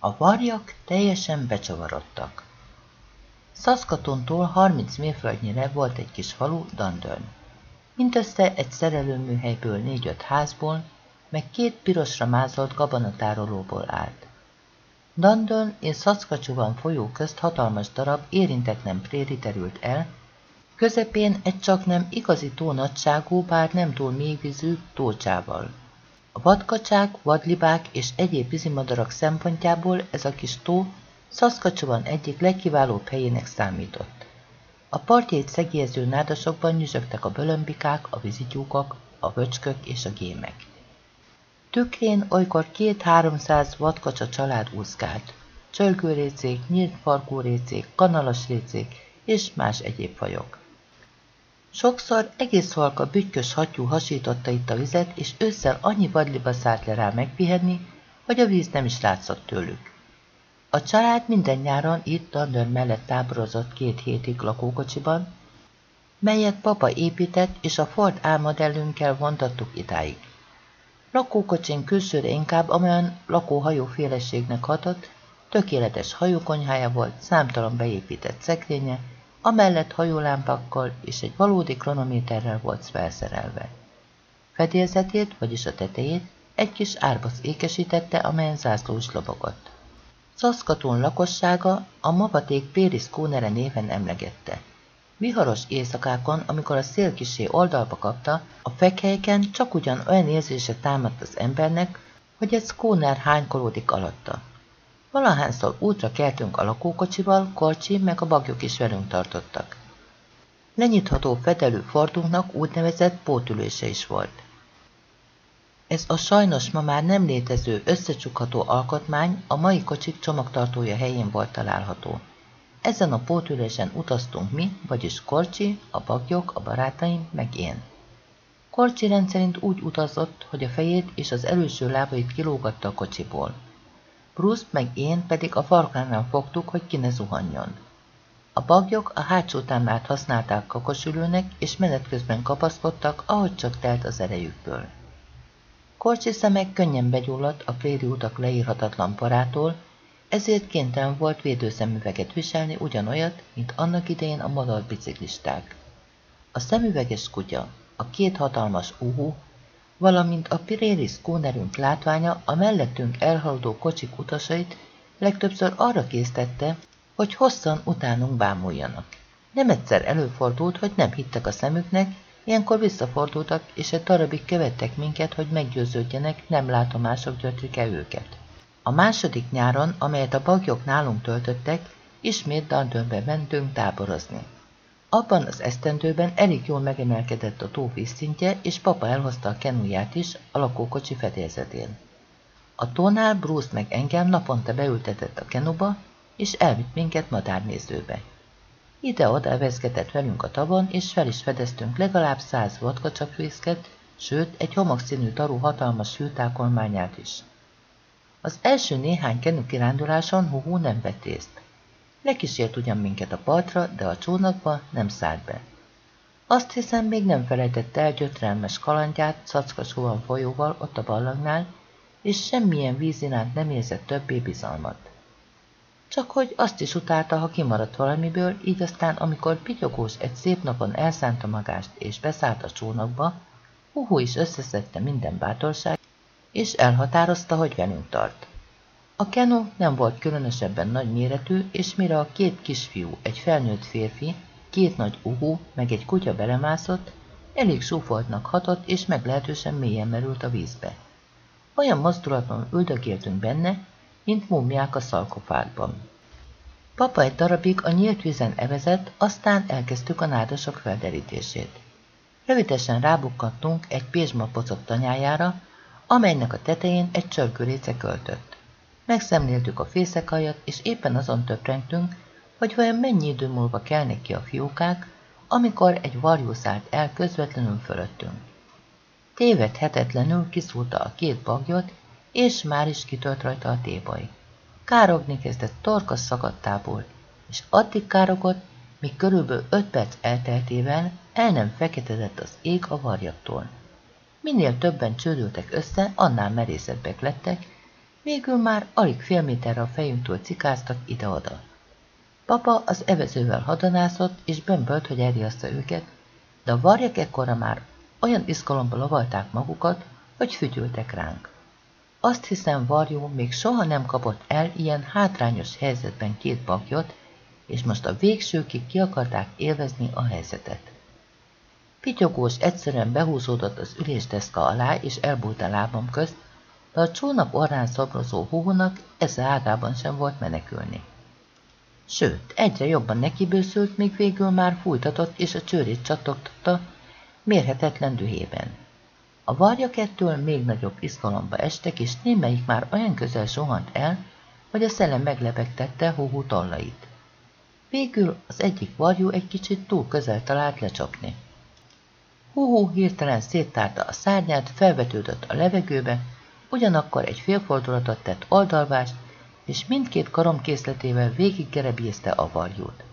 A varjak teljesen becsavarodtak. Szaszkatontól 30 mérföldnyire volt egy kis falu, Dandön. Mindössze egy szerelőműhelyből négy-öt házból, meg két pirosra mázolt gabonatárolóból állt. Dandön és Szaszkacsuvan folyó közt hatalmas darab érintetlen préri terült el, közepén egy csak nem igazi tónagyságú, bár nem túl mélyvízű tócsával. A vadkacsák, vadlibák és egyéb vízimadarak szempontjából ez a kis tó Szaszkacsuban egyik legkiválóbb helyének számított. A partjait szegélyező nádasokban nyüzsögtek a bölömbikák, a vízityúkok, a vöcskök és a gémek. Tükrén olykor két-háromszáz vadkacsa család úszkált. Csölgőrécék, nyílt farkúrécék, kanalas récék és más egyéb fajok. Sokszor egész halka bütykös hattyú hasította itt a vizet, és ősszel annyi vadliba szállt le rá megpihenni, hogy a víz nem is látszott tőlük. A család minden nyáron itt a nőn mellett táborozott két hétig lakókocsiban, melyet papa épített, és a Ford álmodellünkkel vontattuk idáig. Lakókocsin külsőre inkább amolyan lakóhajó féleségnek hatott, tökéletes hajókonyhája volt, számtalan beépített szekrénye, amellett hajólámpakkal és egy valódi kronométerrel volt felszerelve. Fedélzetét, vagyis a tetejét egy kis árbasz ékesítette, amelyen zászló is lobogott. Szaszkatón lakossága a Mapaték Péris Kónere néven emlegette. Viharos éjszakákon, amikor a szél kisé oldalba kapta, a fekhelyeken csak ugyan olyan érzése támadt az embernek, hogy egy Skóner hánykolódik alatta. Valahányszor útra keltünk a lakókocsival, Korcsi meg a bagyok is velünk tartottak. Lenyitható fedelő fordunknak úgynevezett pótülése is volt. Ez a sajnos ma már nem létező összecsukható alkotmány a mai kocsik csomagtartója helyén volt található. Ezen a pótülésen utaztunk mi, vagyis Korcsi, a bagyok, a barátaim, meg én. Korcsi rendszerint úgy utazott, hogy a fejét és az előső lábait kilógatta a kocsiból. Bruce meg én pedig a farkánál fogtuk, hogy ki ne zuhanjon. A bagyok a hátsó támlát használták kakosülőnek, és menet közben kapaszkodtak, ahogy csak telt az erejükből. Korcsi szemek könnyen begyulladt a préri utak leírhatatlan parától, ezért kénytelen volt védőszemüveget viselni ugyanolyat, mint annak idején a madar biciklisták. A szemüveges kutya, a két hatalmas uhú, valamint a Pirélis kónerünk látványa a mellettünk elhaladó kocsik utasait legtöbbször arra késztette, hogy hosszan utánunk bámuljanak. Nem egyszer előfordult, hogy nem hittek a szemüknek, ilyenkor visszafordultak, és egy darabig követtek minket, hogy meggyőződjenek, nem látomások gyötrik-e őket. A második nyáron, amelyet a bagyok nálunk töltöttek, ismét Dandönbe mentünk táborozni. Abban az esztendőben elég jól megemelkedett a tó vízszintje, és papa elhozta a kenuját is a lakókocsi fedélzetén. A tónál Bruce meg engem naponta beültetett a kenuba, és elvitt minket madárnézőbe. Ide-oda vezgetett velünk a tavon, és fel is fedeztünk legalább száz vodkacsapfészket, sőt, egy homokszínű darú hatalmas hűtákolmányát is. Az első néhány kenu kiránduláson Huhu nem vett részt. Lekísért ugyan minket a partra, de a csónakba nem szállt be. Azt hiszem, még nem felejtette el gyötrelmes kalandját Szackasóan folyóval ott a ballagnál, és semmilyen víz nem érzett többé bizalmat. Csak hogy azt is utálta, ha kimaradt valamiből, így aztán, amikor pityogós egy szép napon elszánta magást és beszállt a csónakba, Huhu is összeszedte minden bátorság, és elhatározta, hogy velünk tart. A Keno nem volt különösebben nagy méretű, és mire a két kisfiú, egy felnőtt férfi, két nagy uhú, meg egy kutya belemászott, elég súfoltnak hatott, és meglehetősen mélyen merült a vízbe. Olyan mozdulatban üldögéltünk benne, mint mumják a szalkofágban. Papa egy darabig a nyílt vízen evezett, aztán elkezdtük a nádasok felderítését. Rövidesen rábukkattunk egy pézsma pocott tanyájára, amelynek a tetején egy csörgőréce költött. Megszemléltük a fészekaljat, és éppen azon töprengtünk, hogy vajon mennyi idő múlva kelnek ki a fiókák, amikor egy varjú szállt el közvetlenül fölöttünk. Tévedhetetlenül kiszúrta a két bagyot, és már is kitölt rajta a tébaj. Károgni kezdett torka szakadtából, és addig károgott, míg körülbelül öt perc elteltével el nem feketedett az ég a varjaktól. Minél többen csődültek össze, annál merészebbek lettek, Végül már alig fél méterre a fejünktől cikáztak ide-oda. Papa az evezővel hadonászott, és bömbölt, hogy elriaszta őket, de a varjak ekkora már olyan izgalomba lovalták magukat, hogy fütyültek ránk. Azt hiszem, Varjó még soha nem kapott el ilyen hátrányos helyzetben két bagyot, és most a végsőkig ki akarták élvezni a helyzetet. Pityogós egyszerűen behúzódott az ülésdeszka alá, és elbújt a lábam közt, de a csónap orrán szobrozó húnak ezen ágában sem volt menekülni. Sőt, egyre jobban nekibőszült, míg végül már fújtatott, és a csőrét csattogtatta mérhetetlen dühében. A varjak ettől még nagyobb izgalomba estek, és némelyik már olyan közel sohant el, hogy a szellem meglepegtette hóhú tollait. Végül az egyik varjú egy kicsit túl közel talált lecsapni. Húhú hirtelen széttárta a szárnyát, felvetődött a levegőbe, ugyanakkor egy félfordulatot tett oldalvást, és mindkét karom készletével végiggerebézte a varjút.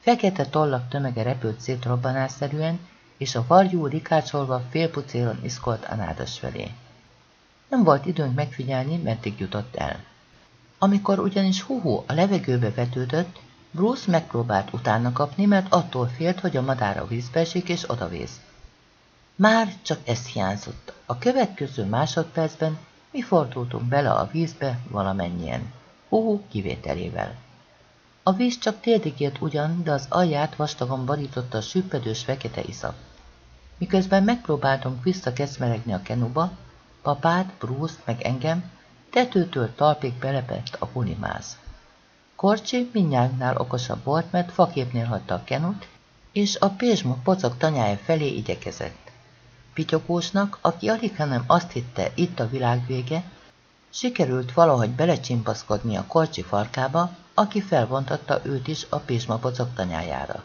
Fekete tollak tömege repült szét robbanásszerűen, és a varjú rikácsolva félpucéron iszkolt a nádas felé. Nem volt időnk megfigyelni, meddig jutott el. Amikor ugyanis Huhu a levegőbe vetődött, Bruce megpróbált utána kapni, mert attól félt, hogy a madár a vízbe esik és odavész. Már csak ez hiányzott. A következő másodpercben mi fordultunk bele a vízbe valamennyien, Huhu kivételével. A víz csak térdig ért ugyan, de az alját vastagon barította a süppedős fekete iszap. Miközben megpróbáltunk visszakeszmeregni a kenuba, papát, Bruce meg engem tetőtől talpig belepett a pulimáz. Korcsi mindnyánknál okosabb volt, mert faképnél hagyta a kenut, és a pézsma pocak tanyája felé igyekezett. Pityogósnak, aki alig hanem azt hitte, itt a világ vége, sikerült valahogy belecsimpaszkodni a korcsi farkába, aki felvontatta őt is a pézsma pocak tanyájára.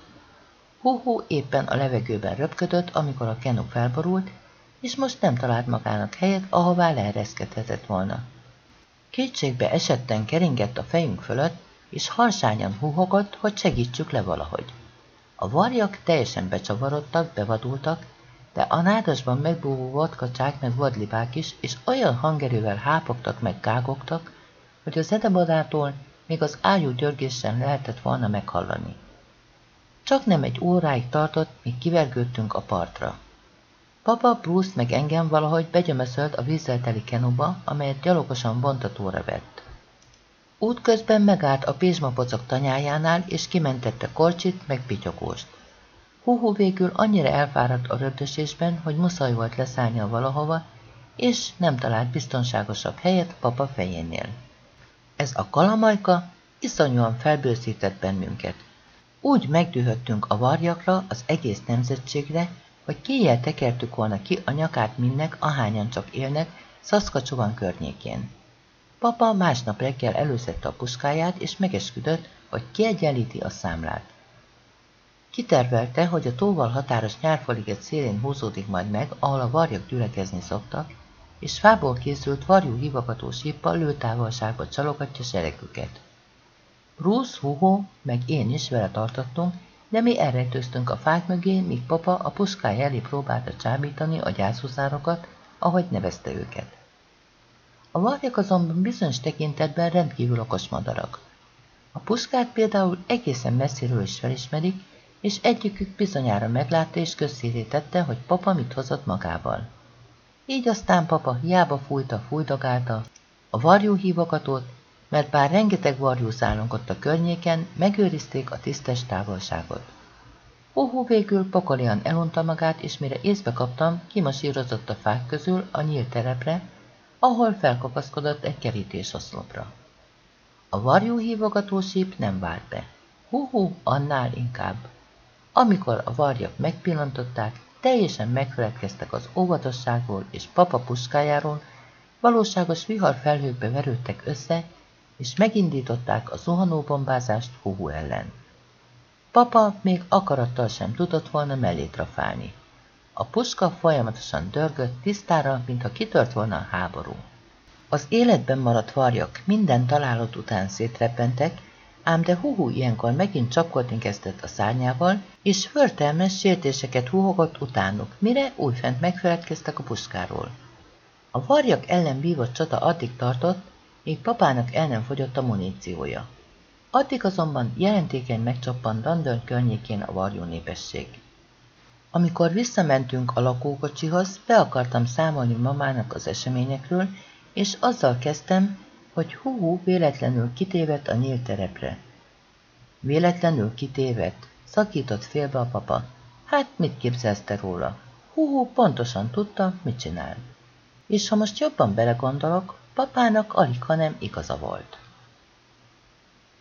Húhú éppen a levegőben röpködött, amikor a kenu felborult, és most nem talált magának helyet, ahová leereszkedhetett volna. Kétségbe esetten keringett a fejünk fölött, és harsányan húhogott, hogy segítsük le valahogy. A varjak teljesen becsavarodtak, bevadultak, de a nádasban megbúvó vodkacsák meg vadlibák is, és olyan hangerővel hápogtak meg gágogtak, hogy az edebadától még az ájú györgésen lehetett volna meghallani. Csak nem egy óráig tartott, míg kivergődtünk a partra. Papa, Bruce meg engem valahogy begyömöszölt a vízzel teli kenuba, amelyet gyalogosan bontatóra vett. Útközben megállt a pézmapocok tanyájánál, és kimentette Korcsit meg Pityogóst. Húhú végül annyira elfáradt a rögdösésben, hogy muszáj volt leszállnia valahova, és nem talált biztonságosabb helyet papa fejénél. Ez a kalamajka iszonyúan felbőszített bennünket. Úgy megdühöttünk a varjakra, az egész nemzetségre, hogy kéjjel tekertük volna ki a nyakát mindnek, ahányan csak élnek, Szaszkacsovan környékén. Papa másnap reggel előszette a puskáját, és megesküdött, hogy kiegyenlíti a számlát. Kitervelte, hogy a tóval határos nyárfaliget szélén húzódik majd meg, ahol a varjak gyülekezni szoktak, és fából készült varjú hívogató síppal lőtávolságba csalogatja seregüket. Bruce, Hugo, meg én is vele tartottunk, de mi elrejtőztünk a fák mögé, míg papa a puskája elé próbálta csábítani a gyászhuszárokat, ahogy nevezte őket. A varjak azonban bizonyos tekintetben rendkívül okos madarak. A puskát például egészen messziről is felismerik, és egyikük bizonyára meglátta és közszétítette, hogy papa mit hozott magával. Így aztán papa hiába fújta, fújdogálta, a varjú hívogatót, mert bár rengeteg varjú szállongott a környéken, megőrizték a tisztes távolságot. Hóhó végül pokolian elunta magát, és mire észbe kaptam, kimasírozott a fák közül a nyílt terepre, ahol felkapaszkodott egy kerítésoszlopra. A varjú hívogató síp nem vált be. Hú-hú, annál inkább. Amikor a varjak megpillantották, teljesen megfeledkeztek az óvatosságról és papa puskájáról, valóságos viharfelhőkbe verődtek össze, és megindították a zuhanóbombázást Huhu ellen. Papa még akarattal sem tudott volna mellé trafálni. A puska folyamatosan dörgött tisztára, mintha kitört volna a háború. Az életben maradt varjak minden találat után szétreppentek, ám de Huhu ilyenkor megint csapkodni kezdett a szárnyával, és förtelmes sértéseket húhogott utánuk, mire újfent megfeledkeztek a puskáról. A varjak ellen vívott csata addig tartott, míg papának el nem fogyott a muníciója. Addig azonban jelentékeny megcsappant Dandön környékén a varjú népesség. Amikor visszamentünk a lakókocsihoz, be akartam számolni mamának az eseményekről, és azzal kezdtem, hogy hú véletlenül kitévedt a nyílt terepre. Véletlenül kitévedt, szakított félbe a papa. Hát mit képzelsz te róla? Hú, pontosan tudta, mit csinál. És ha most jobban belegondolok, papának alig, hanem igaza volt.